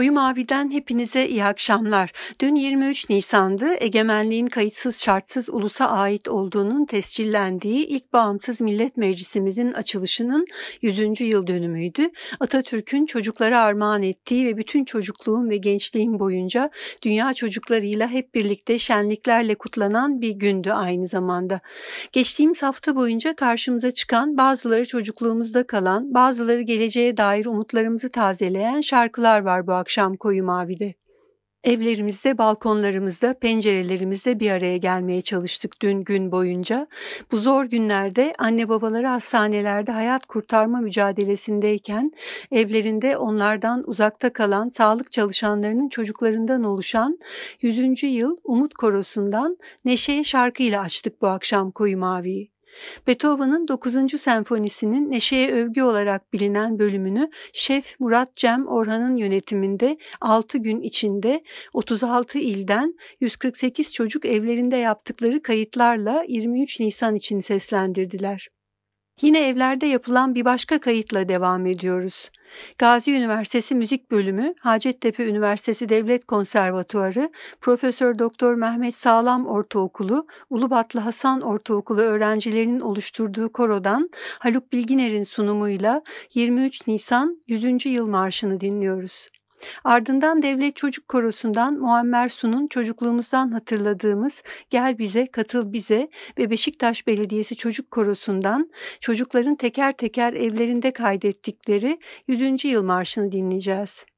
Koyu Mavi'den hepinize iyi akşamlar. Dün 23 Nisan'dı. Egemenliğin kayıtsız şartsız ulusa ait olduğunun tescillendiği ilk bağımsız millet meclisimizin açılışının 100. yıl dönümüydü. Atatürk'ün çocuklara armağan ettiği ve bütün çocukluğum ve gençliğim boyunca dünya çocuklarıyla hep birlikte şenliklerle kutlanan bir gündü aynı zamanda. Geçtiğimiz hafta boyunca karşımıza çıkan bazıları çocukluğumuzda kalan, bazıları geleceğe dair umutlarımızı tazeleyen şarkılar var bu akşam koyu mavide. Evlerimizde, balkonlarımızda, pencerelerimizde bir araya gelmeye çalıştık dün gün boyunca. Bu zor günlerde anne babaları hastanelerde hayat kurtarma mücadelesindeyken evlerinde onlardan uzakta kalan sağlık çalışanlarının çocuklarından oluşan 100. yıl Umut Korosu'ndan Neşe'ye şarkıyla açtık bu akşam Koyu Mavi'yi. Beethoven'ın 9. senfonisinin neşeye övgü olarak bilinen bölümünü Şef Murat Cem Orhan'ın yönetiminde 6 gün içinde 36 ilden 148 çocuk evlerinde yaptıkları kayıtlarla 23 Nisan için seslendirdiler. Yine evlerde yapılan bir başka kayıtla devam ediyoruz. Gazi Üniversitesi Müzik Bölümü, Hacettepe Üniversitesi Devlet Konservatuarı, Profesör Doktor Mehmet Sağlam Ortaokulu, Ulubatlı Hasan Ortaokulu öğrencilerinin oluşturduğu korodan Haluk Bilginer'in sunumuyla 23 Nisan 100. Yıl Marşı'nı dinliyoruz. Ardından Devlet Çocuk Korosu'ndan Muammer Sun'un çocukluğumuzdan hatırladığımız Gel Bize, Katıl Bize ve Beşiktaş Belediyesi Çocuk Korosu'ndan çocukların teker teker evlerinde kaydettikleri 100. Yıl Marşı'nı dinleyeceğiz.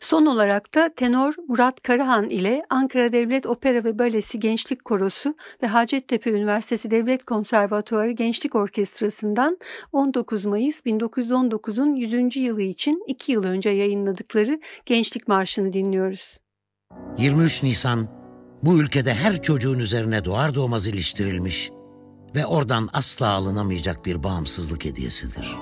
Son olarak da tenor Murat Karahan ile Ankara Devlet Opera ve Balesi Gençlik Korosu ve Hacettepe Üniversitesi Devlet Konservatuarı Gençlik Orkestrası'ndan 19 Mayıs 1919'un 100. yılı için 2 yıl önce yayınladıkları Gençlik Marşı'nı dinliyoruz. 23 Nisan bu ülkede her çocuğun üzerine doğar doğmaz iliştirilmiş ve oradan asla alınamayacak bir bağımsızlık hediyesidir.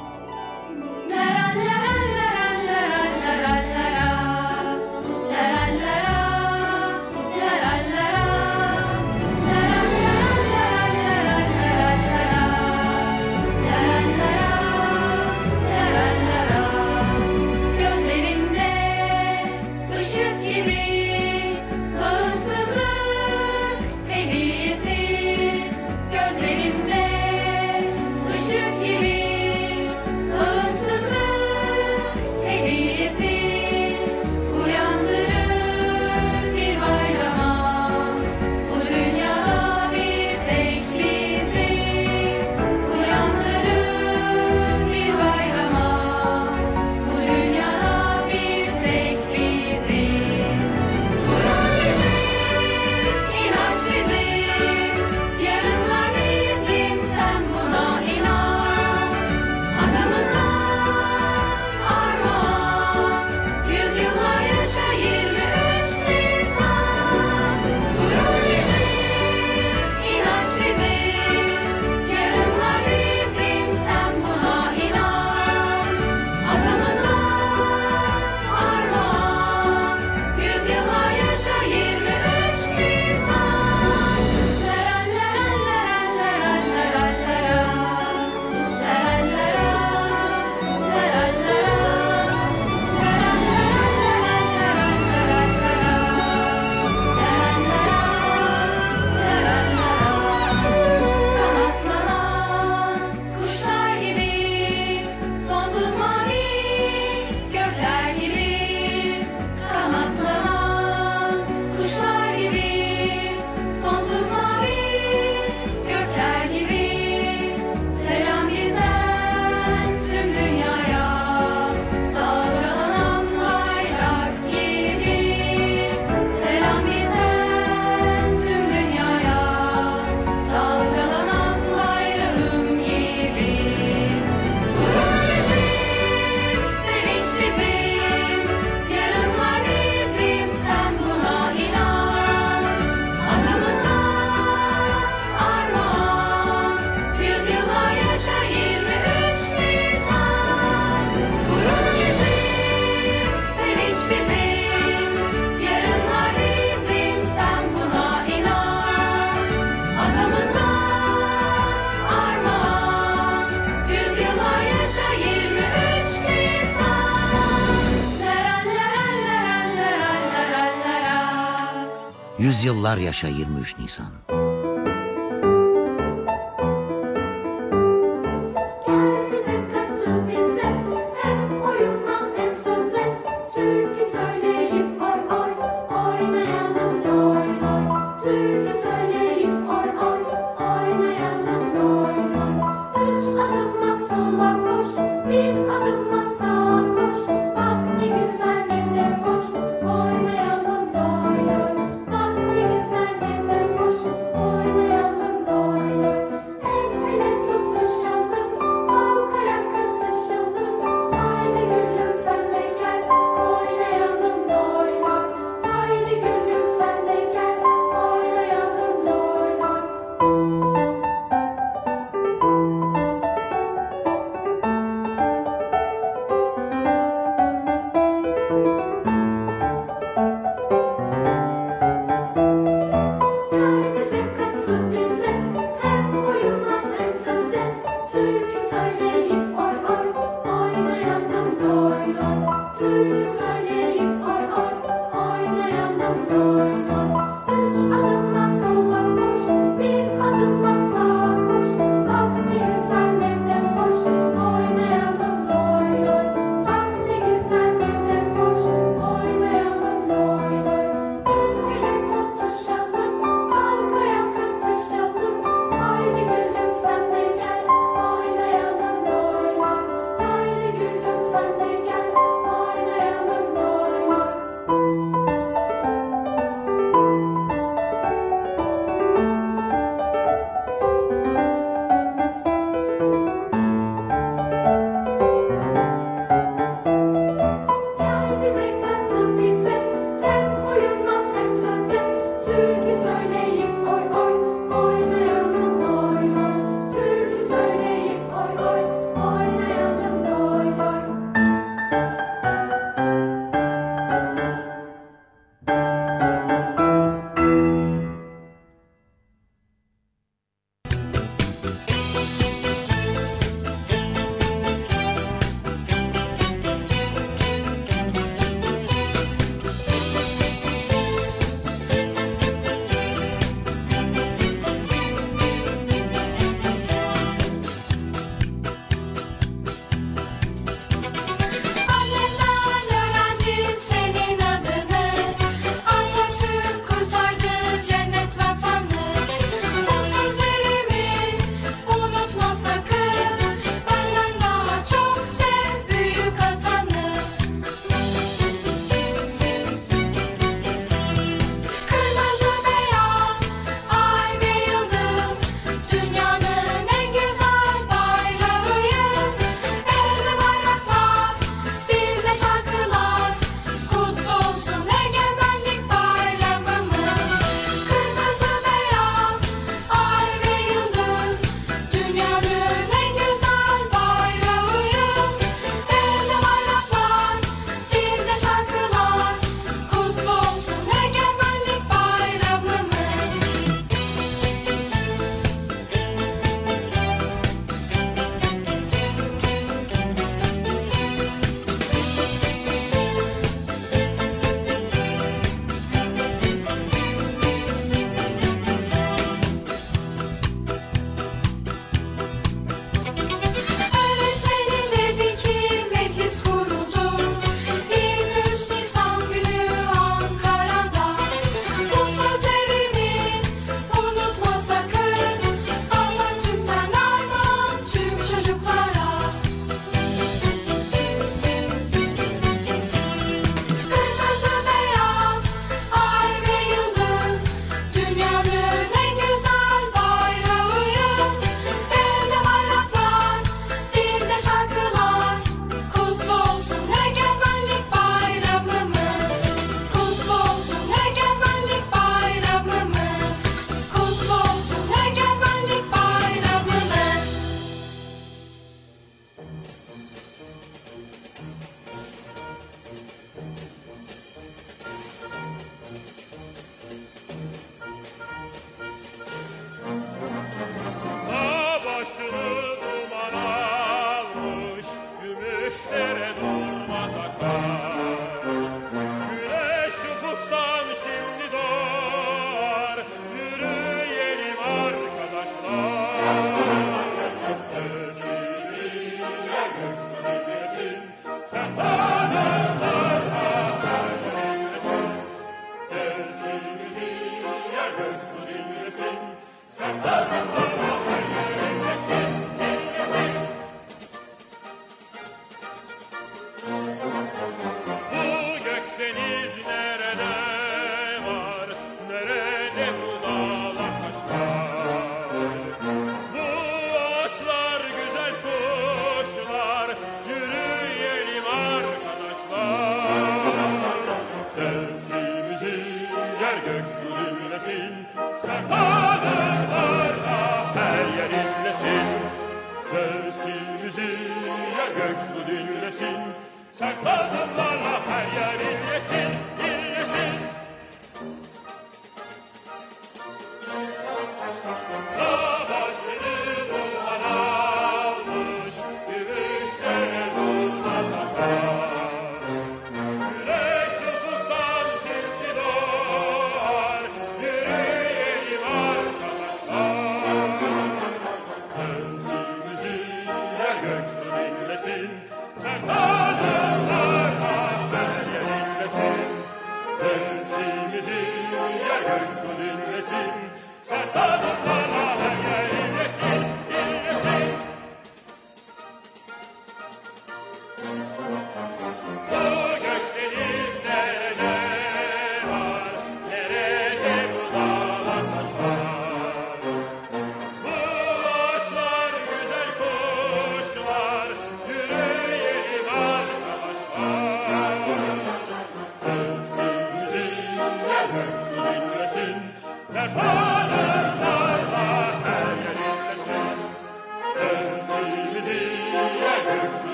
Yüzyıllar yaşa 23 Nisan.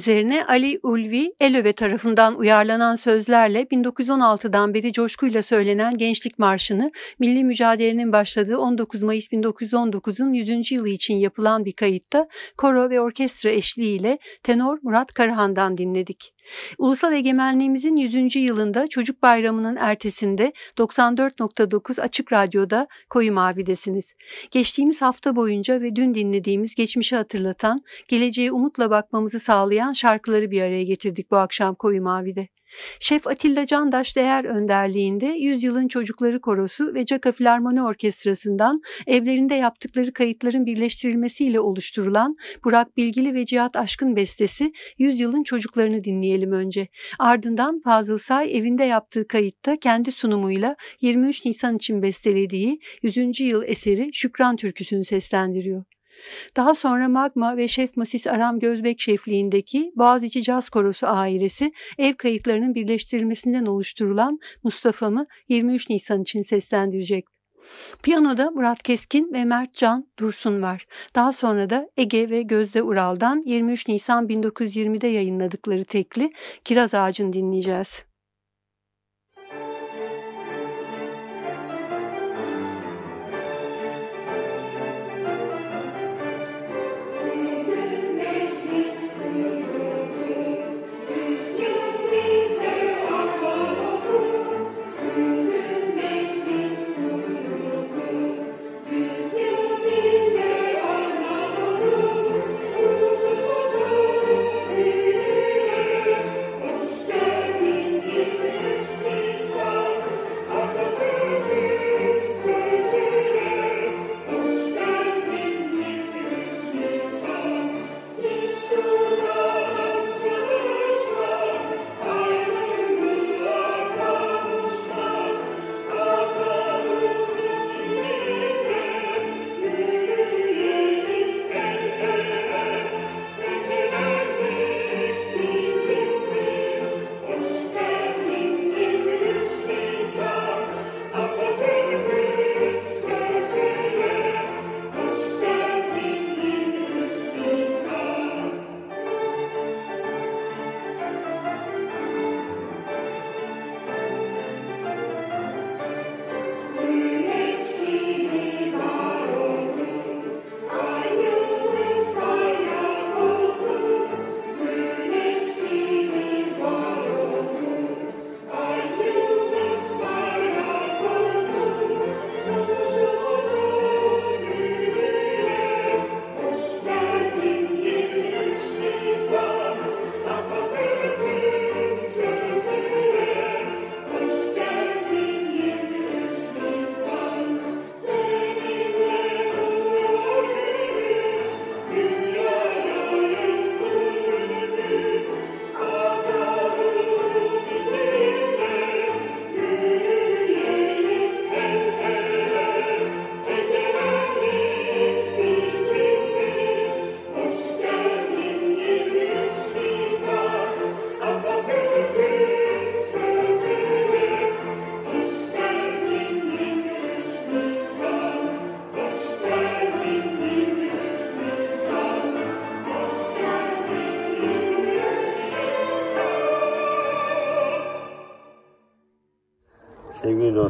Üzerine Ali Ulvi Elöve tarafından uyarlanan sözlerle 1916'dan beri coşkuyla söylenen Gençlik Marşı'nı milli mücadelenin başladığı 19 Mayıs 1919'un 100. yılı için yapılan bir kayıtta koro ve orkestra eşliğiyle tenor Murat Karahan'dan dinledik. Ulusal egemenliğimizin 100. yılında Çocuk Bayramı'nın ertesinde 94.9 Açık Radyo'da Koyu Mavi'desiniz. Geçtiğimiz hafta boyunca ve dün dinlediğimiz geçmişi hatırlatan, geleceğe umutla bakmamızı sağlayan şarkıları bir araya getirdik bu akşam Koyu Mavi'de. Şef Atilla Candaş Değer önderliğinde Yüzyılın Çocukları Korosu ve Caka Filarmoni Orkestrası'ndan evlerinde yaptıkları kayıtların birleştirilmesiyle oluşturulan Burak Bilgili ve Cihat Aşkın bestesi Yüzyılın Çocuklarını dinleyelim önce. Ardından Fazıl Say evinde yaptığı kayıtta kendi sunumuyla 23 Nisan için bestelediği 100. yıl eseri Şükran Türküsü'nü seslendiriyor. Daha sonra Magma ve Şef Masis Aram Gözbek şefliğindeki Boğaziçi Caz Korosu ailesi ev kayıtlarının birleştirilmesinden oluşturulan Mustafa'mı 23 Nisan için seslendirecek. Piyanoda Murat Keskin ve Mert Can Dursun var. Daha sonra da Ege ve Gözde Ural'dan 23 Nisan 1920'de yayınladıkları tekli Kiraz Ağacı'nı dinleyeceğiz.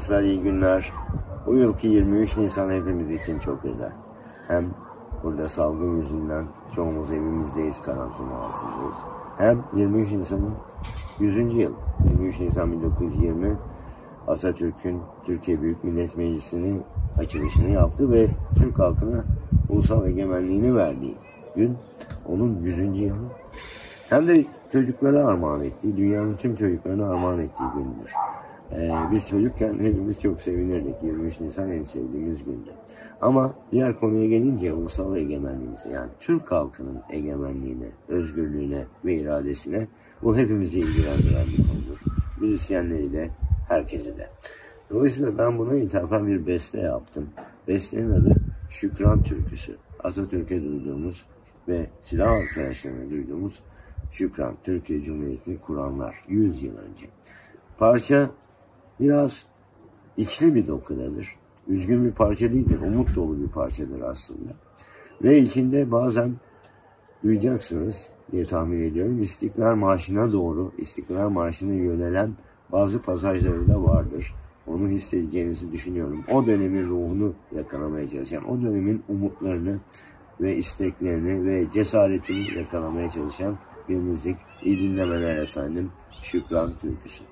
Dostlar iyi günler. Bu yılki 23 Nisan hepimiz için çok özel. Hem burada salgın yüzünden çoğumuz evimizdeyiz, karantina altındayız. Hem 23 Nisan'ın 100. yıl. 23 Nisan 1920 Atatürk'ün Türkiye Büyük Millet Meclisi'nin açılışını yaptı ve Türk halkına ulusal egemenliğini verdiği gün onun 100. yılı. Hem de çocuklara armağan ettiği, dünyanın tüm çocuklarına armağan ettiği gündür. Ee, biz çocukken hepimiz çok sevinirdik. 23 Nisan en sevdiğimiz gündü. Ama diğer konuya gelince ulusal egemenliğimize yani Türk halkının egemenliğine, özgürlüğüne ve iradesine bu hepimizi ilgilendiren bir konudur. Müzisyenleri de, herkesi de. Dolayısıyla ben buna ithafen bir beste yaptım. Bestenin adı Şükran Türküsü. Atatürk'e duyduğumuz ve silah arkadaşlarına duyduğumuz Şükran, Türkiye Cumhuriyeti'ni kuranlar 100 yıl önce. Parça biraz içli bir dokudadır. Üzgün bir parça değildir, umut dolu bir parçadır aslında. Ve içinde bazen duyacaksınız diye tahmin ediyorum. İstiklal Marşı'na doğru, İstiklal Marşı'na yönelen bazı pasajları da vardır. Onu hissedeceğinizi düşünüyorum. O dönemin ruhunu yakalamaya çalışan, o dönemin umutlarını ve isteklerini ve cesaretini yakalamaya çalışan bir müzik. İyi dinlemeler efendim. Şükran Türküsü.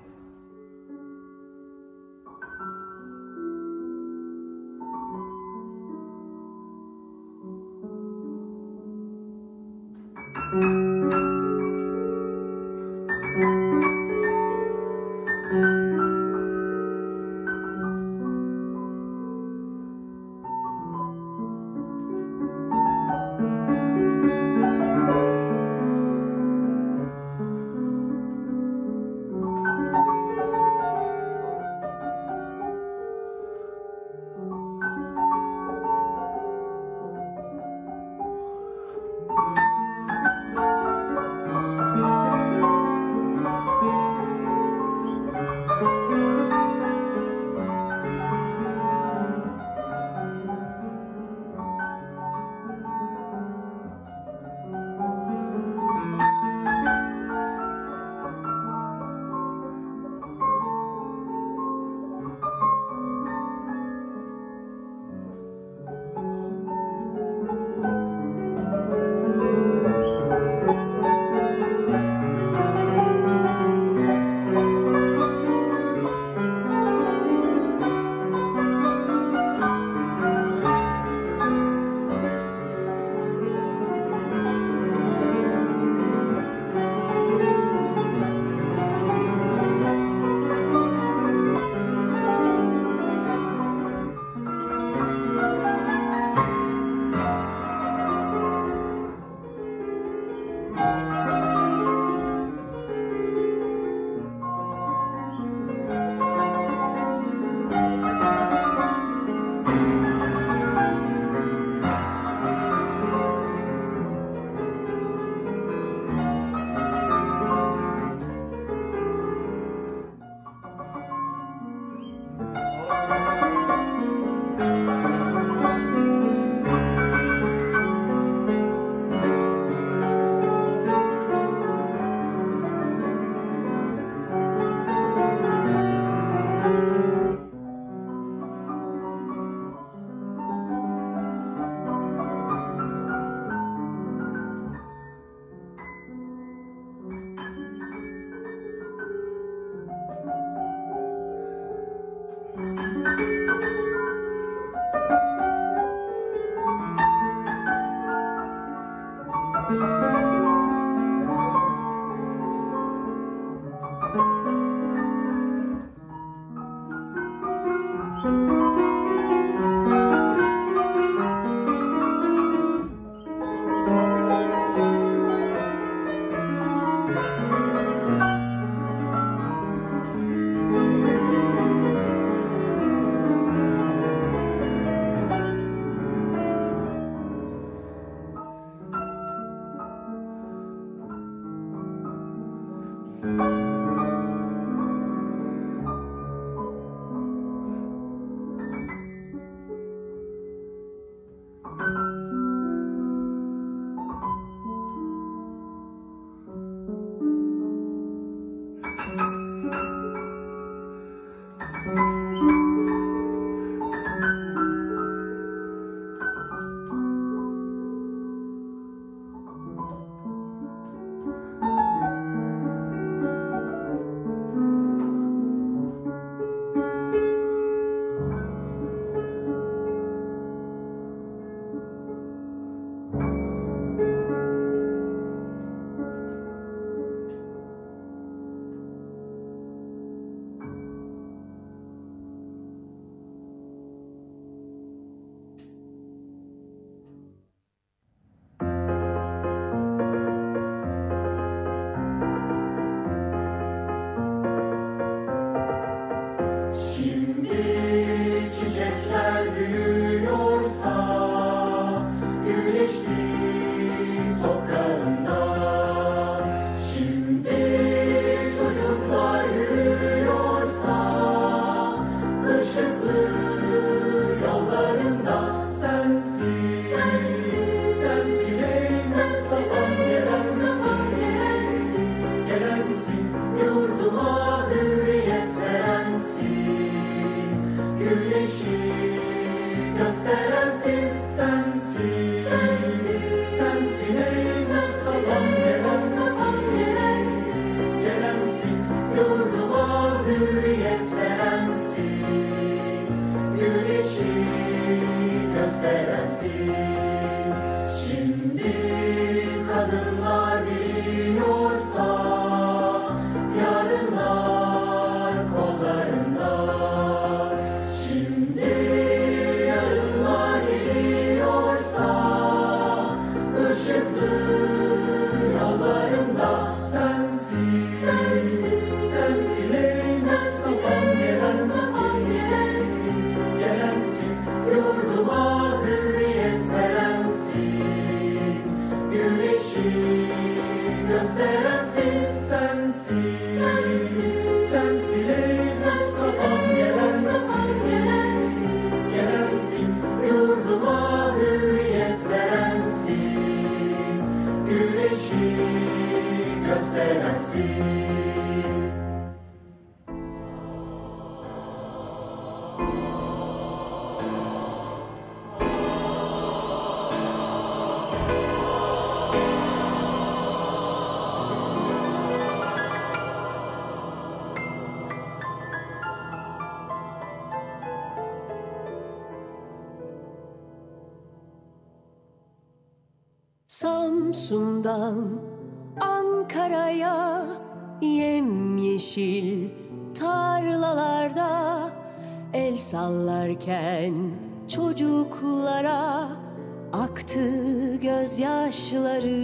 Gözyaşları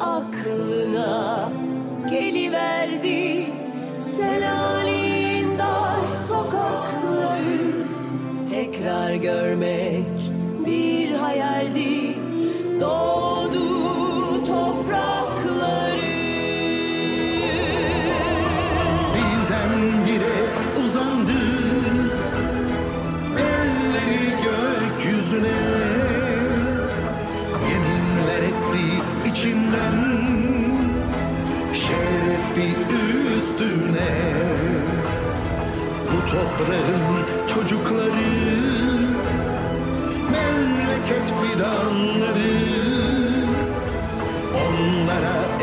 aklına geliverdi. Selanik'in dar sokakları tekrar görmek bir hayaldi. Doğdu üstüne. Bu toprağın çocukları memleket fidanları. Onlara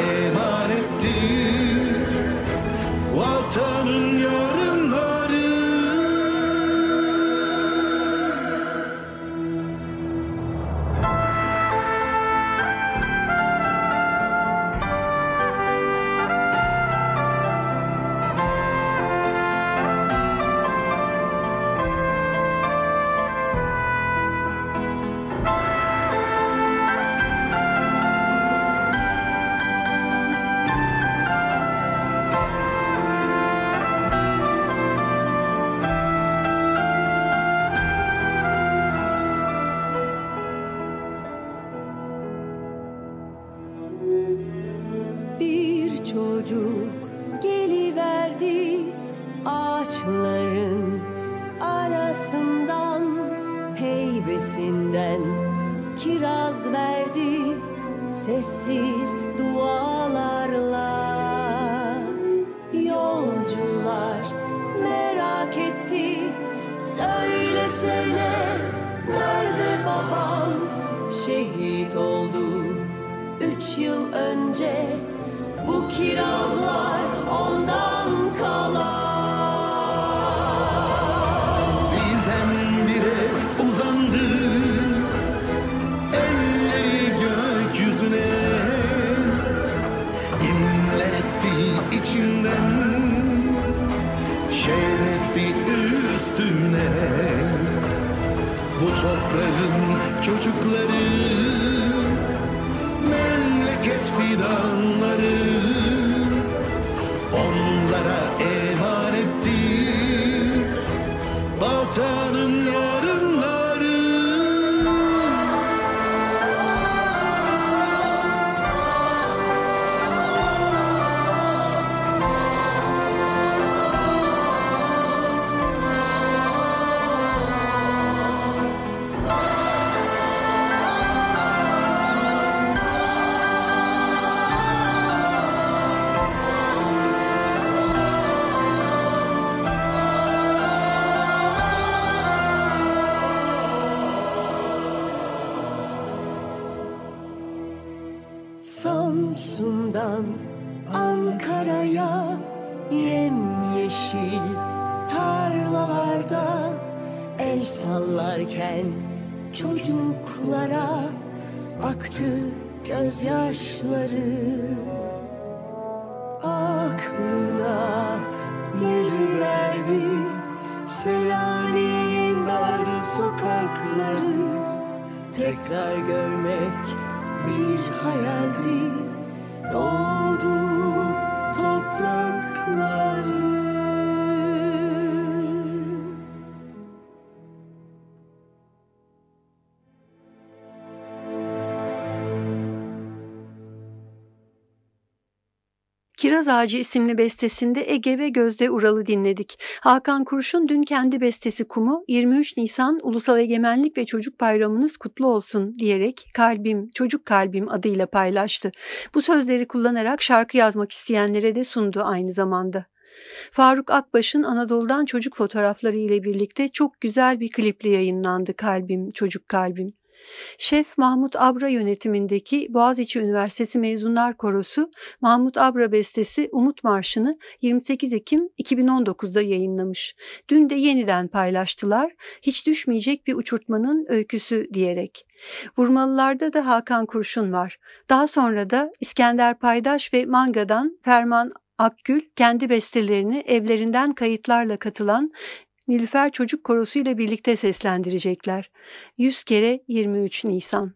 sessiz dualarla. Yolcular merak etti söylesene nerede baban şehit oldu Üç yıl önce. Bu kirazlar ondan toprağın çocukları tekrar görmek bir hayaldi. Doğdu Kiraz Ağacı isimli bestesinde Ege ve Gözde Ural'ı dinledik. Hakan Kurşun dün kendi bestesi Kumu 23 Nisan Ulusal Egemenlik ve Çocuk Bayramınız kutlu olsun diyerek Kalbim, Çocuk Kalbim adıyla paylaştı. Bu sözleri kullanarak şarkı yazmak isteyenlere de sundu aynı zamanda. Faruk Akbaş'ın Anadolu'dan çocuk fotoğrafları ile birlikte çok güzel bir kliple yayınlandı Kalbim, Çocuk Kalbim. Şef Mahmut Abra yönetimindeki Boğaziçi Üniversitesi Mezunlar Korosu Mahmut Abra bestesi Umut Marşı'nı 28 Ekim 2019'da yayınlamış. Dün de yeniden paylaştılar. Hiç düşmeyecek bir uçurtmanın öyküsü diyerek. Vurmalılarda da Hakan Kurşun var. Daha sonra da İskender Paydaş ve Manga'dan Ferman Akgül kendi bestelerini evlerinden kayıtlarla katılan Nilüfer Çocuk Korosu ile birlikte seslendirecekler. 100 kere 23 Nisan.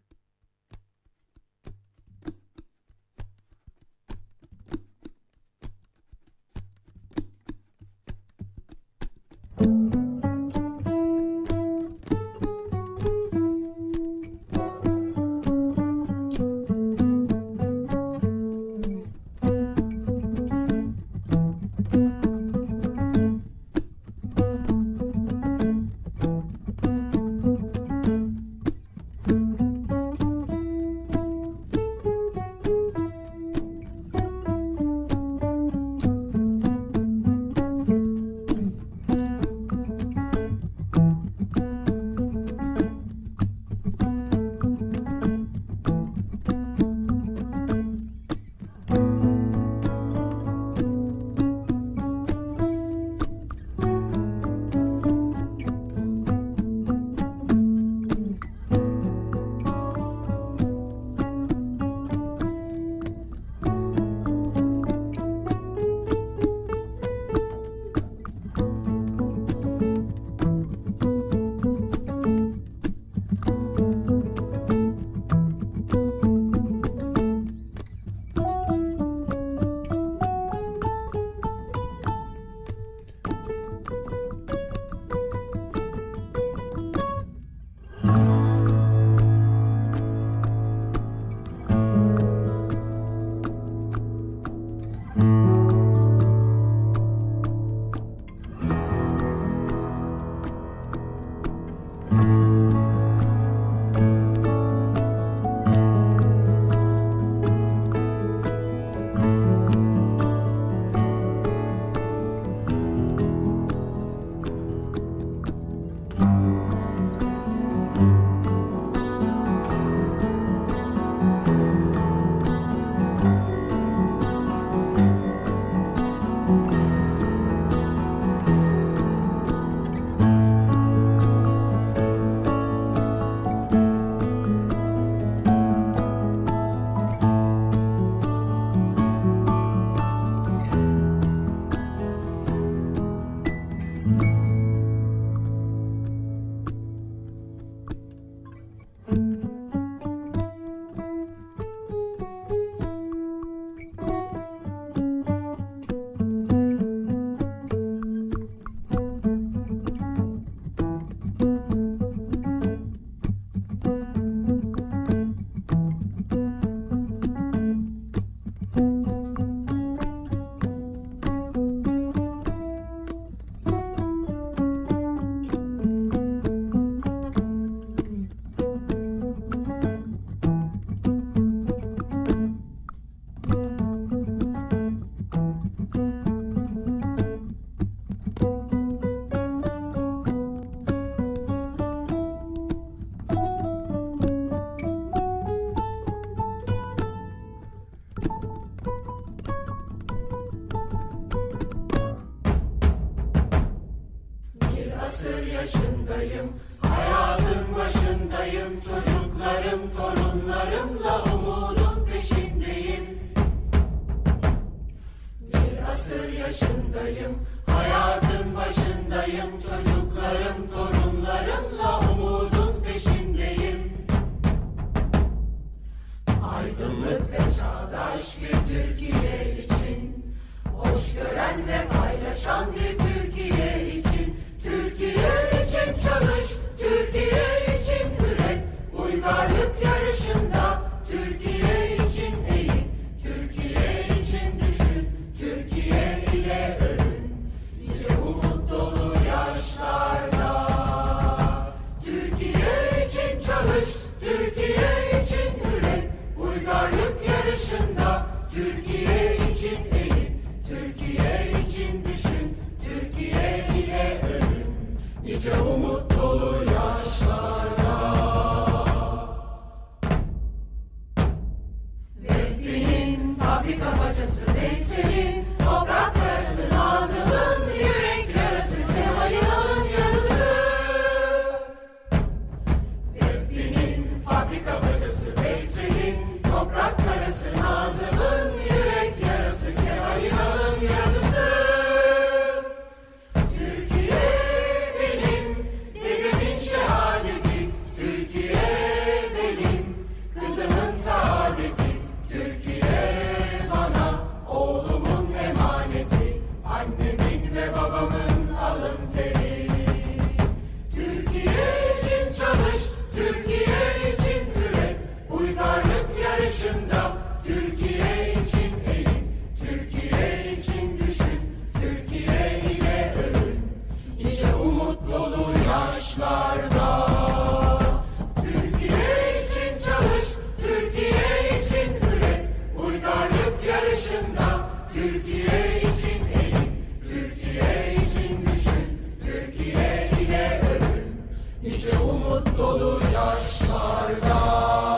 dolu yaşlarda.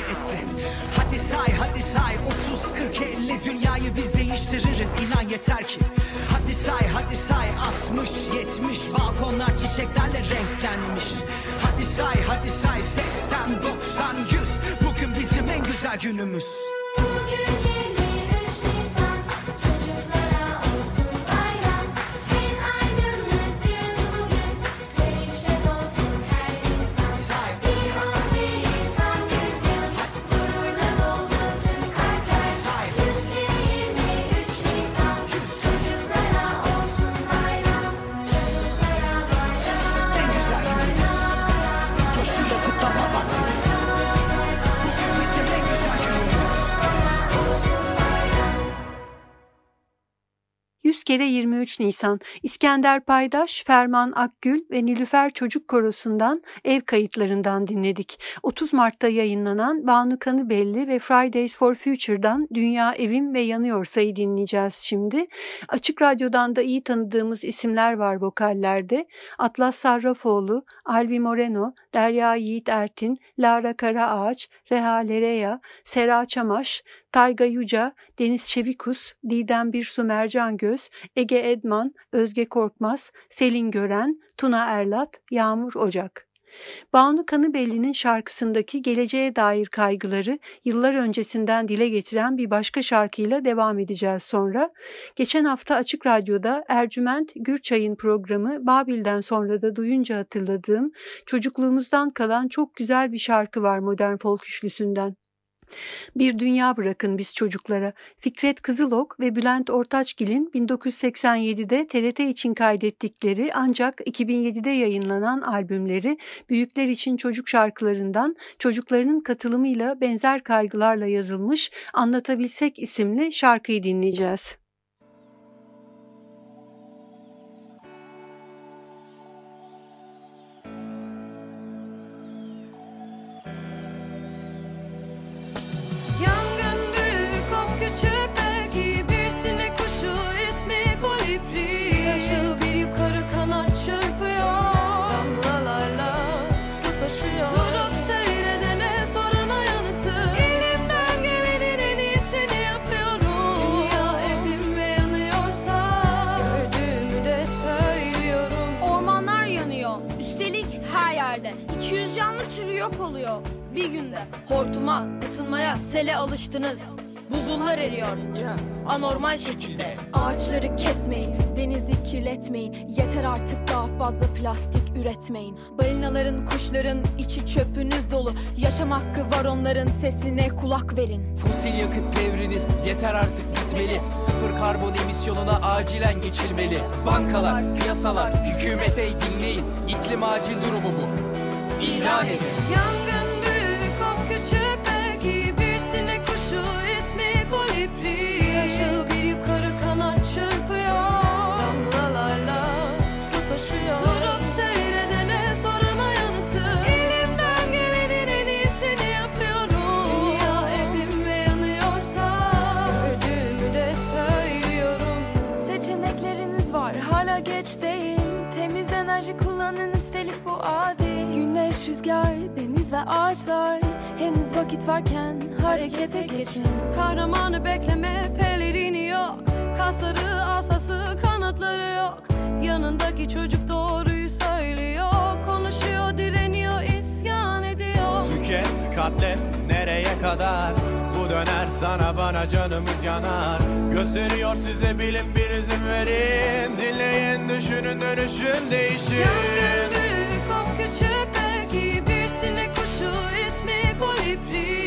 bile etti. Hadi say hadi say 30 40 50 dünyayı biz değiştiririz inan yeter ki. Hadi say hadi say 60 70 balkonlar çiçeklerle renklenmiş. Hadi say hadi say 80 90 100 bugün bizim en güzel günümüz. 23 Nisan İskender Paydaş, Ferman Akgül ve Nilüfer Çocuk Korosu'ndan ev kayıtlarından dinledik. 30 Mart'ta yayınlanan Banu Kanıbelli ve Fridays for Future'dan Dünya Evim ve Yanıyor Sayı dinleyeceğiz şimdi. Açık Radyo'dan da iyi tanıdığımız isimler var vokallerde. Atlas Sarrafoğlu, Alvi Moreno, Derya Yiğit Ertin, Lara Karaağaç, Reha Lereya, Sera Çamaş, Tayga Yuca, Deniz Çevikus, Didem Birsu Mercan Göz, Ege Edman, Özge Korkmaz, Selin Gören, Tuna Erlat, Yağmur Ocak. Banu Kanıbelli'nin şarkısındaki geleceğe dair kaygıları yıllar öncesinden dile getiren bir başka şarkıyla devam edeceğiz sonra. Geçen hafta Açık Radyo'da Ercüment Gürçay'ın programı Babil'den sonra da duyunca hatırladığım çocukluğumuzdan kalan çok güzel bir şarkı var modern folk üçlüsünden. Bir Dünya Bırakın Biz Çocuklara Fikret Kızılok ve Bülent Ortaçgil'in 1987'de TRT için kaydettikleri ancak 2007'de yayınlanan albümleri Büyükler için Çocuk şarkılarından çocuklarının katılımıyla benzer kaygılarla yazılmış Anlatabilsek isimli şarkıyı dinleyeceğiz. Yok oluyor. Bir günde. Hortuma, ısınmaya, sele alıştınız Buzullar eriyor Anormal şekilde Ağaçları kesmeyin, denizi kirletmeyin. Yeter artık daha fazla plastik üretmeyin. Balinaların, kuşların içi çöpünüz dolu. Yaşam hakkı var onların sesine kulak verin. Fosil yakıt devriniz yeter artık gitmeli Sıfır karbon emisyonuna acilen geçilmeli Bankalar, piyasalar, hükümete dinleyin İklim acil durumu bu İlan edin. Yangın büyük, ok küçük belki bir sinek kuşu ismi kolibri. Yaşı bir yukarı kanat çırpıyor Damlalarla su taşıyor. Durup seyredene sorana yanıtı. Elimden gelenin en iyisini yapıyorum. Dünya evim ve yanıyorsa Gördüğümü de söylüyorum. Seçenekleriniz var, hala geç değil. Temiz enerji kullanın, üstelik bu adil. Rüzgar, deniz ve ağaçlar. Henüz vakit varken harekete geçin. Kahramanı bekleme pelerini yok. Kasları asası kanatları yok. Yanındaki çocuk doğruyu söylüyor. Konuşuyor direniyor isyan ediyor. Tüket katlet nereye kadar? Bu döner sana bana canımız yanar. Gösteriyor size bilim bir izin verin. Dinleyin düşünün dönüşün değişin. Yangın büyük ok küçük ismi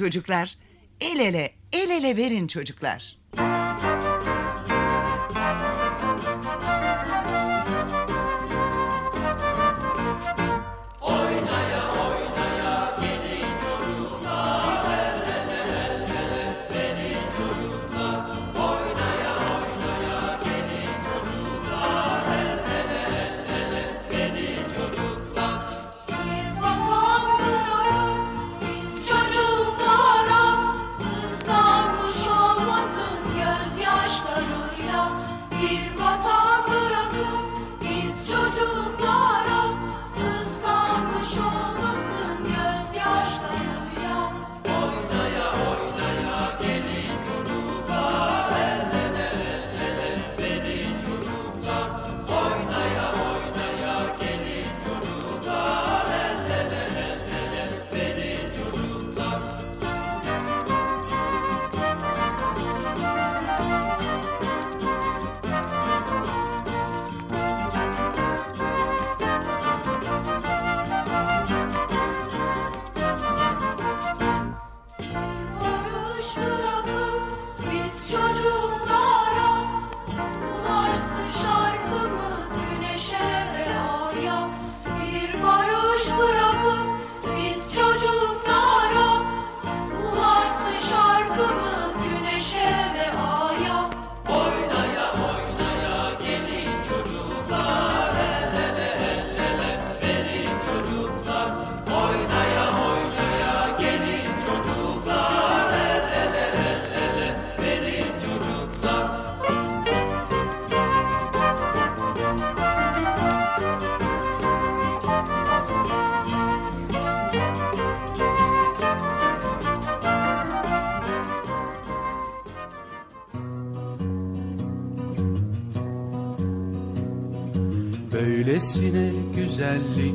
çocuklar. El ele, el ele verin çocuklar.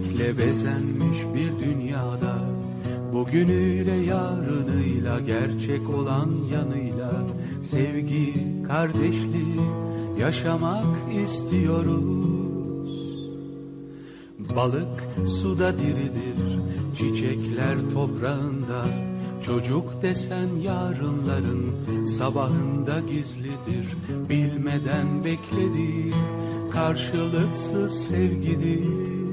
Güzellikle bezenmiş bir dünyada Bugünüyle yarınıyla gerçek olan yanıyla Sevgi, kardeşliği yaşamak istiyoruz. Balık suda diridir, çiçekler toprağında. Çocuk desen yarınların sabahında gizlidir. Bilmeden beklediği karşılıksız sevgidir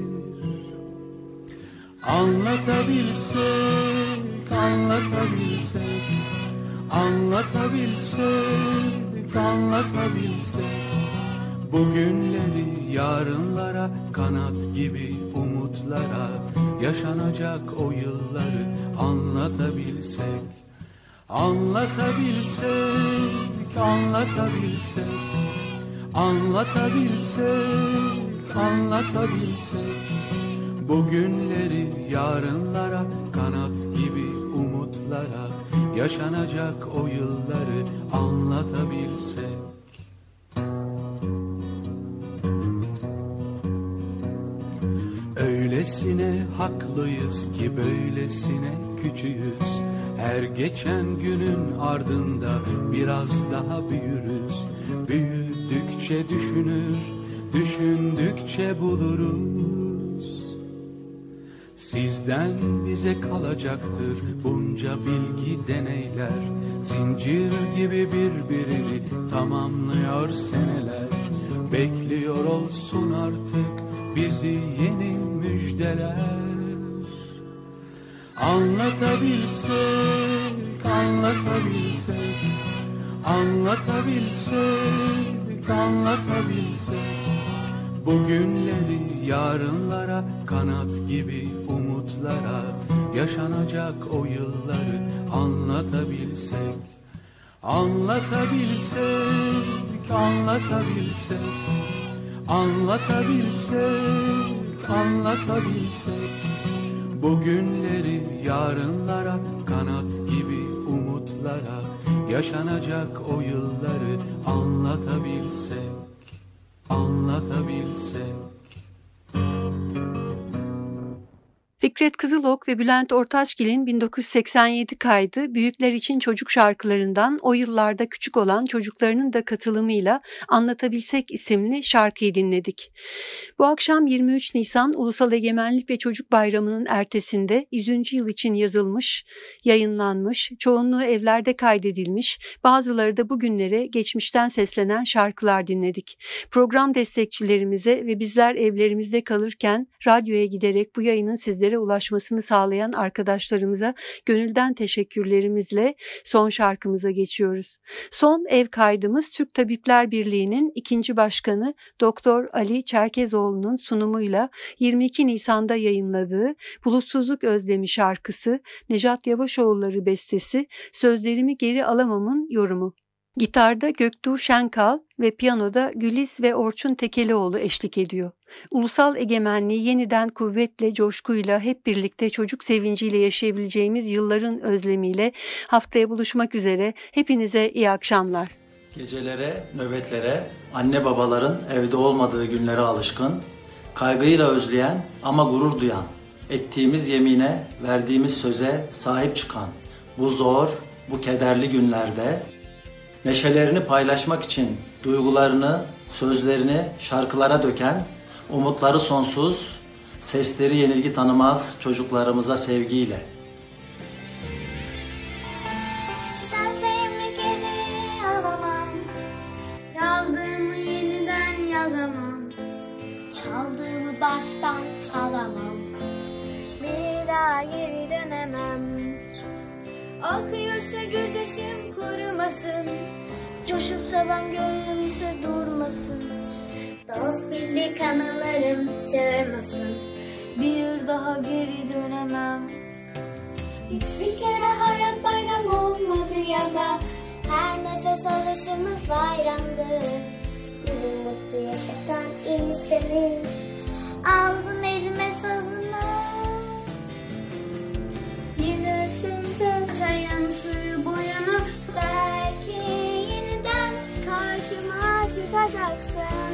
Anlatabilsek, anlatabilsek. Anlatabilsek, anlatabilsek. Bugünleri yarınlara kanat gibi umutlara. Yaşanacak o yılları anlatabilsek. Anlatabilsek, anlatabilsek. Anlatabilsek, anlatabilsek Bugünleri yarınlara kanat gibi umutlara Yaşanacak o yılları anlatabilsek. Öylesine haklıyız ki böylesine küçüğüz. Her geçen günün ardında biraz daha büyürüz. Büyüdükçe düşünür, düşündükçe buluruz Sizden bize kalacaktır bunca bilgi deneyler. Zincir gibi birbirini tamamlıyor seneler. Bekliyor olsun artık bizi yeni müjdeler. Anlatabilsek, anlatabilsek Anlatabilsek, anlatabilsek Bugünleri yarınlara kanat gibi umutlara Yaşanacak o yılları anlatabilsek Anlatabilsek, anlatabilsek Anlatabilsek, anlatabilsek. Bugünleri yarınlara kanat gibi umutlara Yaşanacak o yılları anlatabilsek Anlatabilsek Fikret Kızılok ve Bülent Ortaçgil'in 1987 kaydı Büyükler için Çocuk şarkılarından o yıllarda küçük olan çocuklarının da katılımıyla Anlatabilsek isimli şarkıyı dinledik. Bu akşam 23 Nisan Ulusal Egemenlik ve Çocuk Bayramı'nın ertesinde 100. yıl için yazılmış, yayınlanmış, çoğunluğu evlerde kaydedilmiş, bazıları da bugünlere geçmişten seslenen şarkılar dinledik. Program destekçilerimize ve bizler evlerimizde kalırken radyoya giderek bu yayının sizlere ulaşmasını sağlayan arkadaşlarımıza gönülden teşekkürlerimizle son şarkımıza geçiyoruz. Son ev kaydımız Türk Tabipler Birliği'nin ikinci başkanı Doktor Ali Çerkezoğlu'nun sunumuyla 22 Nisan'da yayınladığı Bulutsuzluk Özlemi şarkısı Nejat Yavaşoğulları bestesi Sözlerimi Geri Alamam'ın yorumu. Gitarda Göktuğ Şenkal ve piyanoda Güliz ve Orçun Tekelioğlu eşlik ediyor. Ulusal egemenliği yeniden kuvvetle, coşkuyla, hep birlikte çocuk sevinciyle yaşayabileceğimiz yılların özlemiyle haftaya buluşmak üzere. Hepinize iyi akşamlar. Gecelere, nöbetlere, anne babaların evde olmadığı günlere alışkın, kaygıyla özleyen ama gurur duyan, ettiğimiz yemine, verdiğimiz söze sahip çıkan, bu zor, bu kederli günlerde neşelerini paylaşmak için duygularını, sözlerini şarkılara döken, umutları sonsuz, sesleri yenilgi tanımaz çocuklarımıza sevgiyle. Baştan çalamam. Bir daha geri dönemem Akıyorsa gözyaşım kurumasın. Coşup seven gönlümse durmasın. Dost birlik anılarım çağırmasın. Bir daha geri dönemem. Hiçbir kere hayat bayram olmadı ya da Her nefes alışımız bayramdı. Bir mutlu yaşatan iyi senin Al bunu elime sazını Isınca çayın suyu boyunu Belki yeniden karşıma çıkacaksın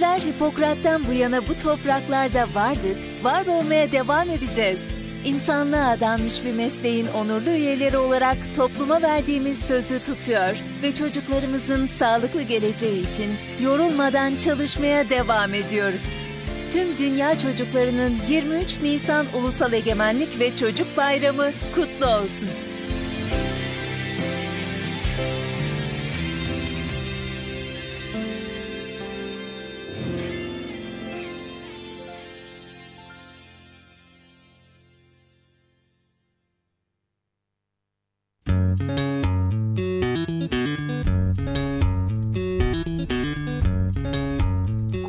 Bizler Hipokrat'tan bu yana bu topraklarda vardık, var olmaya devam edeceğiz. İnsanlığa adanmış bir mesleğin onurlu üyeleri olarak topluma verdiğimiz sözü tutuyor ve çocuklarımızın sağlıklı geleceği için yorulmadan çalışmaya devam ediyoruz. Tüm dünya çocuklarının 23 Nisan Ulusal Egemenlik ve Çocuk Bayramı kutlu olsun.